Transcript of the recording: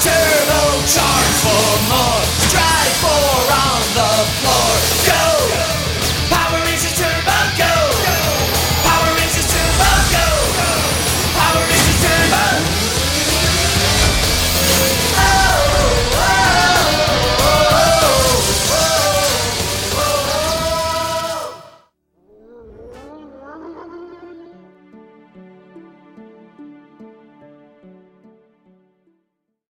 two.